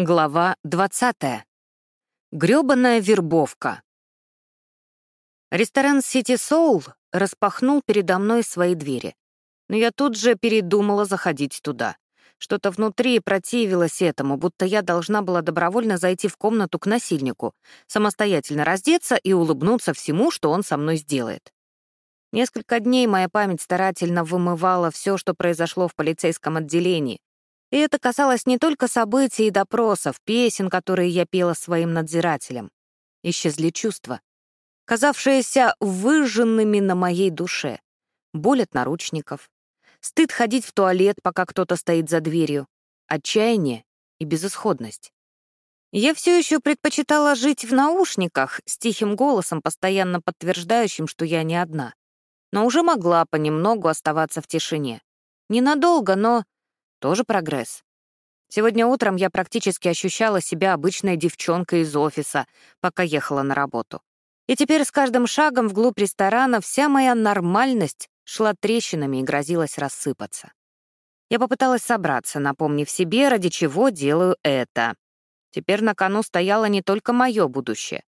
Глава 20. Грёбаная вербовка. Ресторан «Сити Соул» распахнул передо мной свои двери. Но я тут же передумала заходить туда. Что-то внутри противилось этому, будто я должна была добровольно зайти в комнату к насильнику, самостоятельно раздеться и улыбнуться всему, что он со мной сделает. Несколько дней моя память старательно вымывала все, что произошло в полицейском отделении, и это касалось не только событий и допросов, песен, которые я пела своим надзирателям. Исчезли чувства, казавшиеся выжженными на моей душе. Боль от наручников, стыд ходить в туалет, пока кто-то стоит за дверью, отчаяние и безысходность. Я все еще предпочитала жить в наушниках с тихим голосом, постоянно подтверждающим, что я не одна. Но уже могла понемногу оставаться в тишине. Ненадолго, но тоже прогресс. Сегодня утром я практически ощущала себя обычной девчонкой из офиса, пока ехала на работу. И теперь с каждым шагом вглубь ресторана вся моя нормальность шла трещинами и грозилась рассыпаться. Я попыталась собраться, напомнив себе, ради чего делаю это. Теперь на кону стояло не только мое будущее,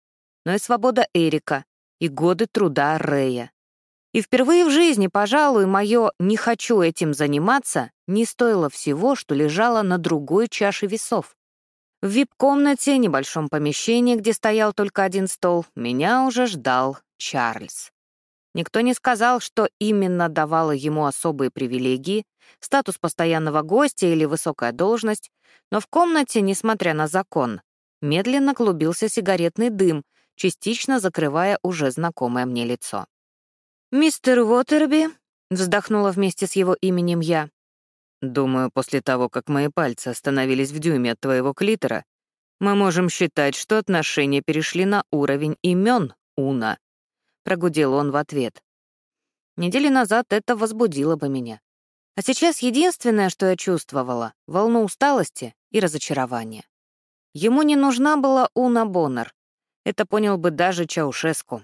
но и свобода Эрика и годы труда Рэя. И впервые в жизни, пожалуй, мое «не хочу этим заниматься» не стоило всего, что лежало на другой чаше весов. В вип-комнате, небольшом помещении, где стоял только один стол, меня уже ждал Чарльз. Никто не сказал, что именно давало ему особые привилегии, статус постоянного гостя или высокая должность, но в комнате, несмотря на закон, медленно клубился сигаретный дым, частично закрывая уже знакомое мне лицо. «Мистер Уотерби», — вздохнула вместе с его именем я. «Думаю, после того, как мои пальцы остановились в дюйме от твоего клитора, мы можем считать, что отношения перешли на уровень имен Уна», — прогудел он в ответ. Недели назад это возбудило бы меня. А сейчас единственное, что я чувствовала — волну усталости и разочарования. Ему не нужна была Уна Боннер. Это понял бы даже Чаушеску.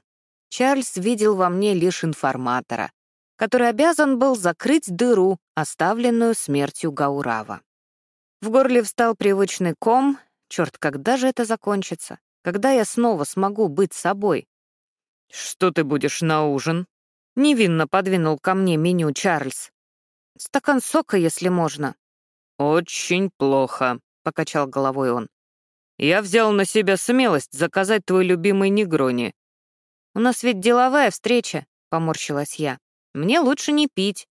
Чарльз видел во мне лишь информатора, который обязан был закрыть дыру, оставленную смертью Гаурава. В горле встал привычный ком. Черт, когда же это закончится? Когда я снова смогу быть собой? «Что ты будешь на ужин?» Невинно подвинул ко мне меню Чарльз. «Стакан сока, если можно». «Очень плохо», — покачал головой он. «Я взял на себя смелость заказать твой любимый негрони, «У нас ведь деловая встреча», — поморщилась я. «Мне лучше не пить».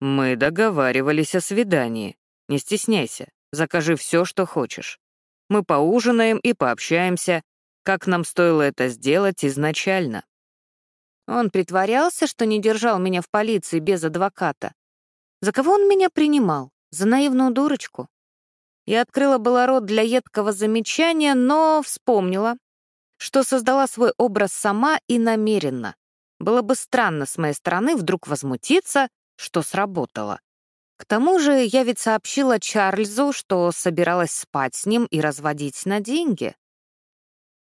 «Мы договаривались о свидании. Не стесняйся, закажи все, что хочешь. Мы поужинаем и пообщаемся, как нам стоило это сделать изначально». Он притворялся, что не держал меня в полиции без адвоката. За кого он меня принимал? За наивную дурочку? Я открыла было рот для едкого замечания, но вспомнила, что создала свой образ сама и намеренно. Было бы странно с моей стороны вдруг возмутиться, что сработало. К тому же я ведь сообщила Чарльзу, что собиралась спать с ним и разводить на деньги.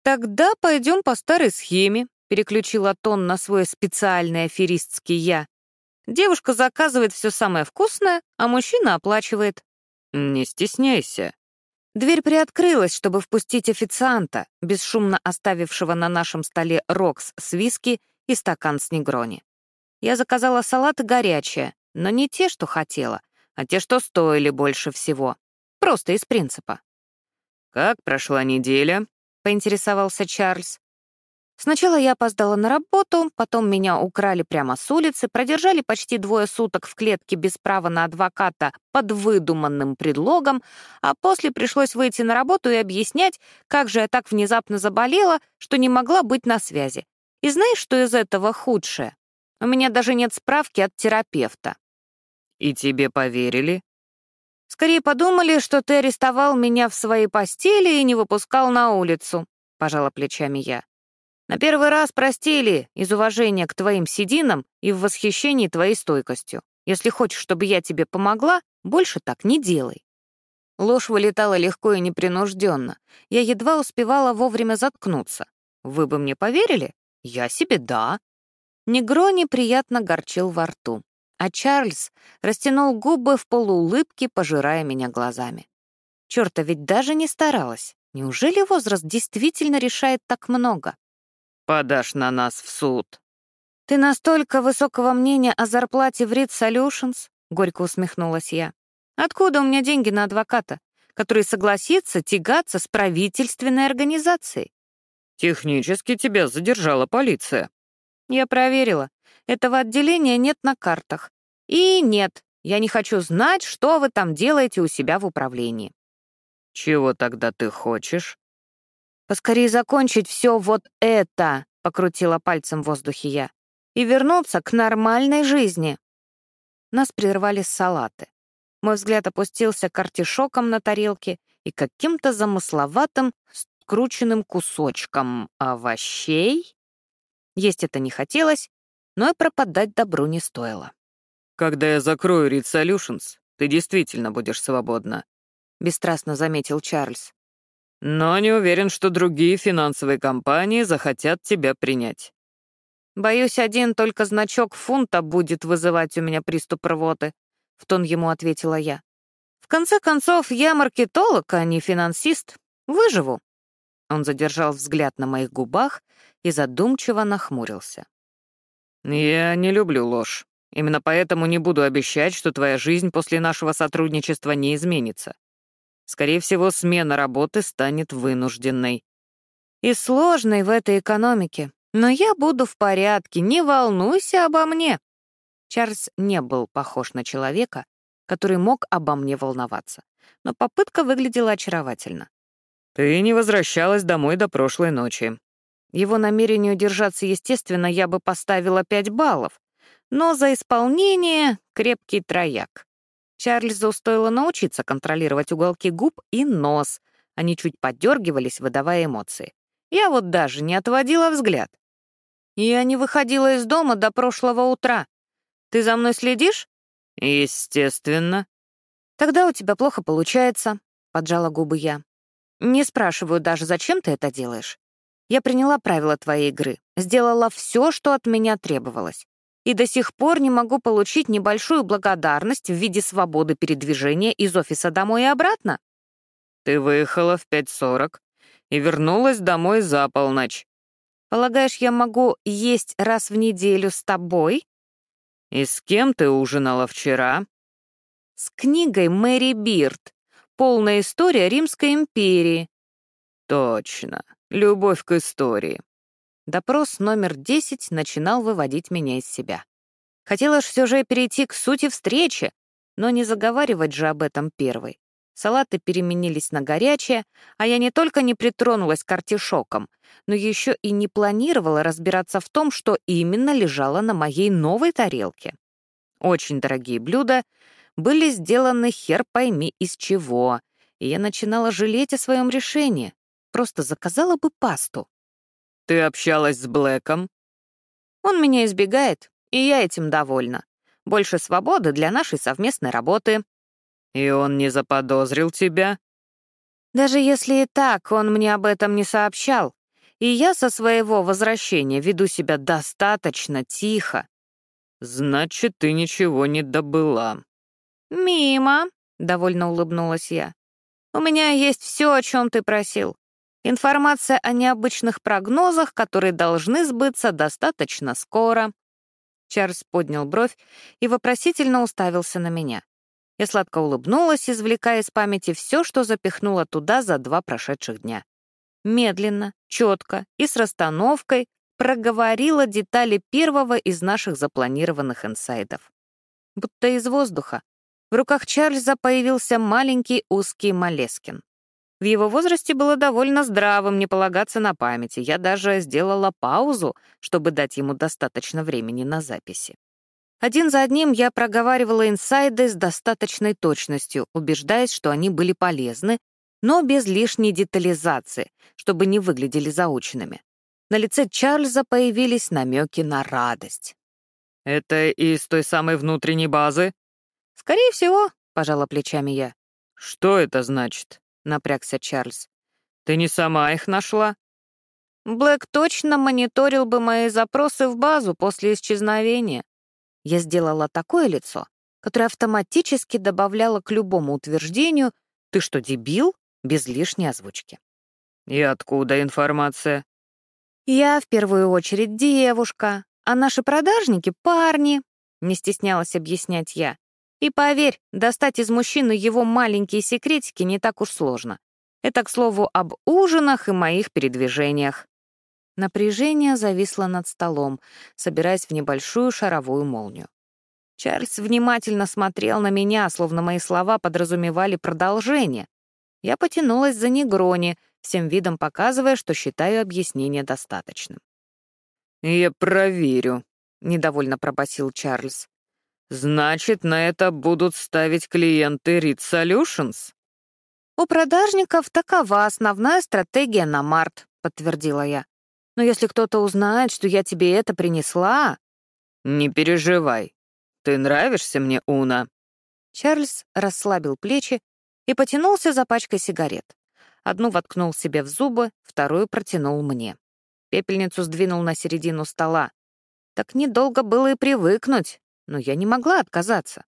«Тогда пойдем по старой схеме», — переключила тон на свой специальный аферистский «я». «Девушка заказывает все самое вкусное, а мужчина оплачивает». «Не стесняйся», Дверь приоткрылась, чтобы впустить официанта, бесшумно оставившего на нашем столе рокс с виски и стакан с негрони. Я заказала салаты горячие, но не те, что хотела, а те, что стоили больше всего. Просто из принципа. «Как прошла неделя?» — поинтересовался Чарльз. Сначала я опоздала на работу, потом меня украли прямо с улицы, продержали почти двое суток в клетке без права на адвоката под выдуманным предлогом, а после пришлось выйти на работу и объяснять, как же я так внезапно заболела, что не могла быть на связи. И знаешь, что из этого худшее? У меня даже нет справки от терапевта. И тебе поверили? Скорее подумали, что ты арестовал меня в своей постели и не выпускал на улицу, пожала плечами я. На первый раз простили из уважения к твоим сединам и в восхищении твоей стойкостью. Если хочешь, чтобы я тебе помогла, больше так не делай». Ложь вылетала легко и непринужденно. Я едва успевала вовремя заткнуться. Вы бы мне поверили? Я себе да. Негро неприятно горчил во рту, а Чарльз растянул губы в полуулыбке, пожирая меня глазами. Чёрта, ведь даже не старалась. Неужели возраст действительно решает так много? Подашь на нас в суд. Ты настолько высокого мнения о зарплате в Reed Solutions? Горько усмехнулась я. Откуда у меня деньги на адвоката, который согласится тягаться с правительственной организацией? Технически тебя задержала полиция. Я проверила. Этого отделения нет на картах. И нет, я не хочу знать, что вы там делаете у себя в управлении. Чего тогда ты хочешь? Поскорее закончить все вот это, покрутила пальцем в воздухе я, и вернуться к нормальной жизни. Нас прервали салаты. Мой взгляд опустился к артишокам на тарелке и каким-то замысловатым, скрученным кусочком овощей. Есть это не хотелось, но и пропадать добру не стоило. «Когда я закрою Read Solutions, ты действительно будешь свободна», — бесстрастно заметил Чарльз. «Но не уверен, что другие финансовые компании захотят тебя принять». «Боюсь, один только значок фунта будет вызывать у меня приступ рвоты», — в тон ему ответила я. «В конце концов, я маркетолог, а не финансист. Выживу». Он задержал взгляд на моих губах и задумчиво нахмурился. «Я не люблю ложь. Именно поэтому не буду обещать, что твоя жизнь после нашего сотрудничества не изменится. Скорее всего, смена работы станет вынужденной. И сложной в этой экономике. Но я буду в порядке, не волнуйся обо мне. Чарльз не был похож на человека, который мог обо мне волноваться. Но попытка выглядела очаровательно. «Ты не возвращалась домой до прошлой ночи». Его намерению держаться естественно я бы поставила пять баллов, но за исполнение — крепкий трояк. Чарльзу стоило научиться контролировать уголки губ и нос. Они чуть подергивались, выдавая эмоции. Я вот даже не отводила взгляд. Я не выходила из дома до прошлого утра. Ты за мной следишь? Естественно. Тогда у тебя плохо получается, — поджала губы я. Не спрашиваю даже, зачем ты это делаешь. Я приняла правила твоей игры, сделала все, что от меня требовалось и до сих пор не могу получить небольшую благодарность в виде свободы передвижения из офиса домой и обратно? Ты выехала в 5.40 и вернулась домой за полночь. Полагаешь, я могу есть раз в неделю с тобой? И с кем ты ужинала вчера? С книгой Мэри Бирд. Полная история Римской империи. Точно. Любовь к истории. Допрос номер 10 начинал выводить меня из себя. Хотелось все же перейти к сути встречи, но не заговаривать же об этом первой. Салаты переменились на горячее, а я не только не притронулась к артишокам, но еще и не планировала разбираться в том, что именно лежало на моей новой тарелке. Очень дорогие блюда были сделаны хер пойми из чего, и я начинала жалеть о своем решении. Просто заказала бы пасту. Ты общалась с Блэком? Он меня избегает, и я этим довольна. Больше свободы для нашей совместной работы. И он не заподозрил тебя? Даже если и так, он мне об этом не сообщал. И я со своего возвращения веду себя достаточно тихо. Значит, ты ничего не добыла. Мимо, — довольно улыбнулась я. У меня есть все, о чем ты просил. Информация о необычных прогнозах, которые должны сбыться достаточно скоро. Чарльз поднял бровь и вопросительно уставился на меня. Я сладко улыбнулась, извлекая из памяти все, что запихнула туда за два прошедших дня. Медленно, четко и с расстановкой проговорила детали первого из наших запланированных инсайдов. Будто из воздуха. В руках Чарльза появился маленький узкий Малескин. В его возрасте было довольно здравым не полагаться на памяти. Я даже сделала паузу, чтобы дать ему достаточно времени на записи. Один за одним я проговаривала инсайды с достаточной точностью, убеждаясь, что они были полезны, но без лишней детализации, чтобы не выглядели заученными. На лице Чарльза появились намеки на радость. «Это из той самой внутренней базы?» «Скорее всего», — пожала плечами я. «Что это значит?» — напрягся Чарльз. «Ты не сама их нашла?» Блэк точно мониторил бы мои запросы в базу после исчезновения. Я сделала такое лицо, которое автоматически добавляло к любому утверждению Ты что, дебил? Без лишней озвучки. И откуда информация? Я в первую очередь девушка, а наши продажники — парни, не стеснялась объяснять я. И поверь, достать из мужчины его маленькие секретики не так уж сложно. Это, к слову, об ужинах и моих передвижениях. Напряжение зависло над столом, собираясь в небольшую шаровую молнию. Чарльз внимательно смотрел на меня, словно мои слова подразумевали продолжение. Я потянулась за Негрони, всем видом показывая, что считаю объяснение достаточным. «Я проверю», — недовольно пробасил Чарльз. «Значит, на это будут ставить клиенты Read Solutions?» «У продажников такова основная стратегия на март», — подтвердила я. «Но если кто-то узнает, что я тебе это принесла...» «Не переживай. Ты нравишься мне, Уна». Чарльз расслабил плечи и потянулся за пачкой сигарет. Одну воткнул себе в зубы, вторую протянул мне. Пепельницу сдвинул на середину стола. Так недолго было и привыкнуть, но я не могла отказаться.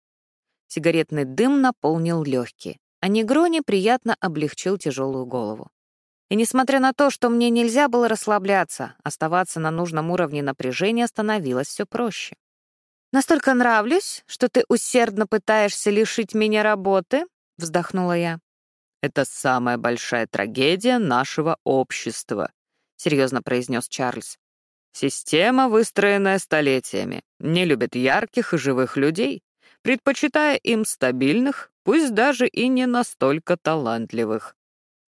Сигаретный дым наполнил легкие а Негрони приятно облегчил тяжелую голову. И несмотря на то, что мне нельзя было расслабляться, оставаться на нужном уровне напряжения становилось все проще. «Настолько нравлюсь, что ты усердно пытаешься лишить меня работы?» — вздохнула я. «Это самая большая трагедия нашего общества», — серьезно произнес Чарльз. «Система, выстроенная столетиями, не любит ярких и живых людей, предпочитая им стабильных, пусть даже и не настолько талантливых.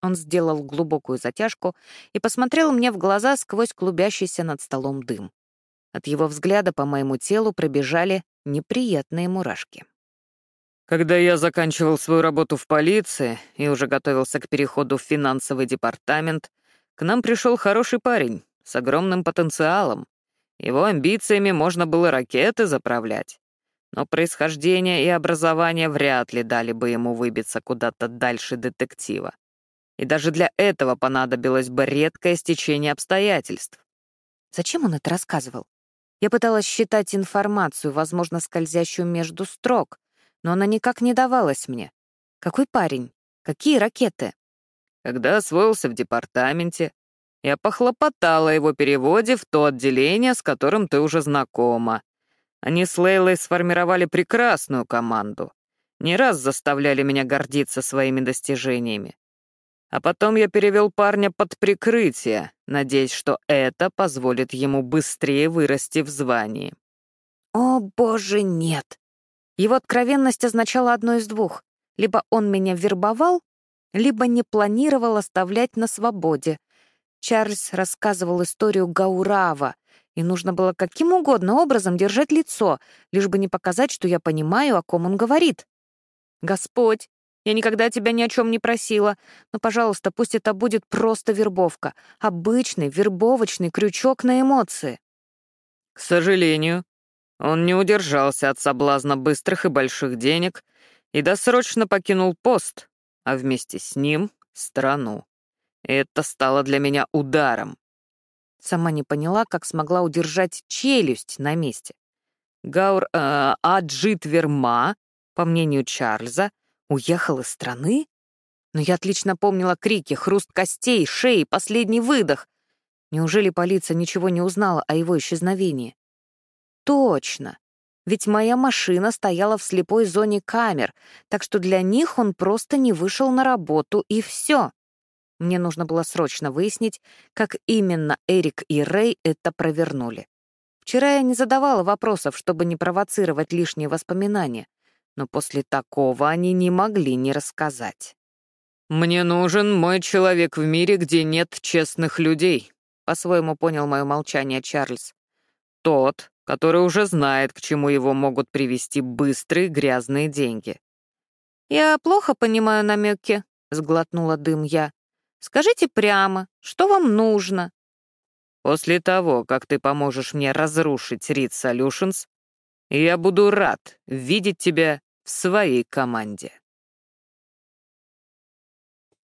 Он сделал глубокую затяжку и посмотрел мне в глаза сквозь клубящийся над столом дым. От его взгляда по моему телу пробежали неприятные мурашки. Когда я заканчивал свою работу в полиции и уже готовился к переходу в финансовый департамент, к нам пришел хороший парень с огромным потенциалом. Его амбициями можно было ракеты заправлять но происхождение и образование вряд ли дали бы ему выбиться куда-то дальше детектива. И даже для этого понадобилось бы редкое стечение обстоятельств. Зачем он это рассказывал? Я пыталась считать информацию, возможно, скользящую между строк, но она никак не давалась мне. Какой парень? Какие ракеты? Когда освоился в департаменте, я похлопотала его переводе в то отделение, с которым ты уже знакома, они с Лейлой сформировали прекрасную команду. Не раз заставляли меня гордиться своими достижениями. А потом я перевел парня под прикрытие, надеясь, что это позволит ему быстрее вырасти в звании. О, боже, нет. Его откровенность означала одно из двух. Либо он меня вербовал, либо не планировал оставлять на свободе. Чарльз рассказывал историю Гаурава, и нужно было каким угодно образом держать лицо, лишь бы не показать, что я понимаю, о ком он говорит. «Господь, я никогда тебя ни о чем не просила, но, пожалуйста, пусть это будет просто вербовка, обычный вербовочный крючок на эмоции». К сожалению, он не удержался от соблазна быстрых и больших денег и досрочно покинул пост, а вместе с ним — страну. Это стало для меня ударом. Сама не поняла, как смогла удержать челюсть на месте. Гаур э, Аджит Верма, по мнению Чарльза, уехал из страны? Но я отлично помнила крики, хруст костей, шеи, последний выдох. Неужели полиция ничего не узнала о его исчезновении? Точно. Ведь моя машина стояла в слепой зоне камер, так что для них он просто не вышел на работу, и все. Мне нужно было срочно выяснить, как именно Эрик и Рэй это провернули. Вчера я не задавала вопросов, чтобы не провоцировать лишние воспоминания, но после такого они не могли не рассказать. «Мне нужен мой человек в мире, где нет честных людей», — по-своему понял мое молчание Чарльз. «Тот, который уже знает, к чему его могут привести быстрые грязные деньги». «Я плохо понимаю намеки», — сглотнула дым я. Скажите прямо, что вам нужно?» «После того, как ты поможешь мне разрушить Read Solutions, я буду рад видеть тебя в своей команде».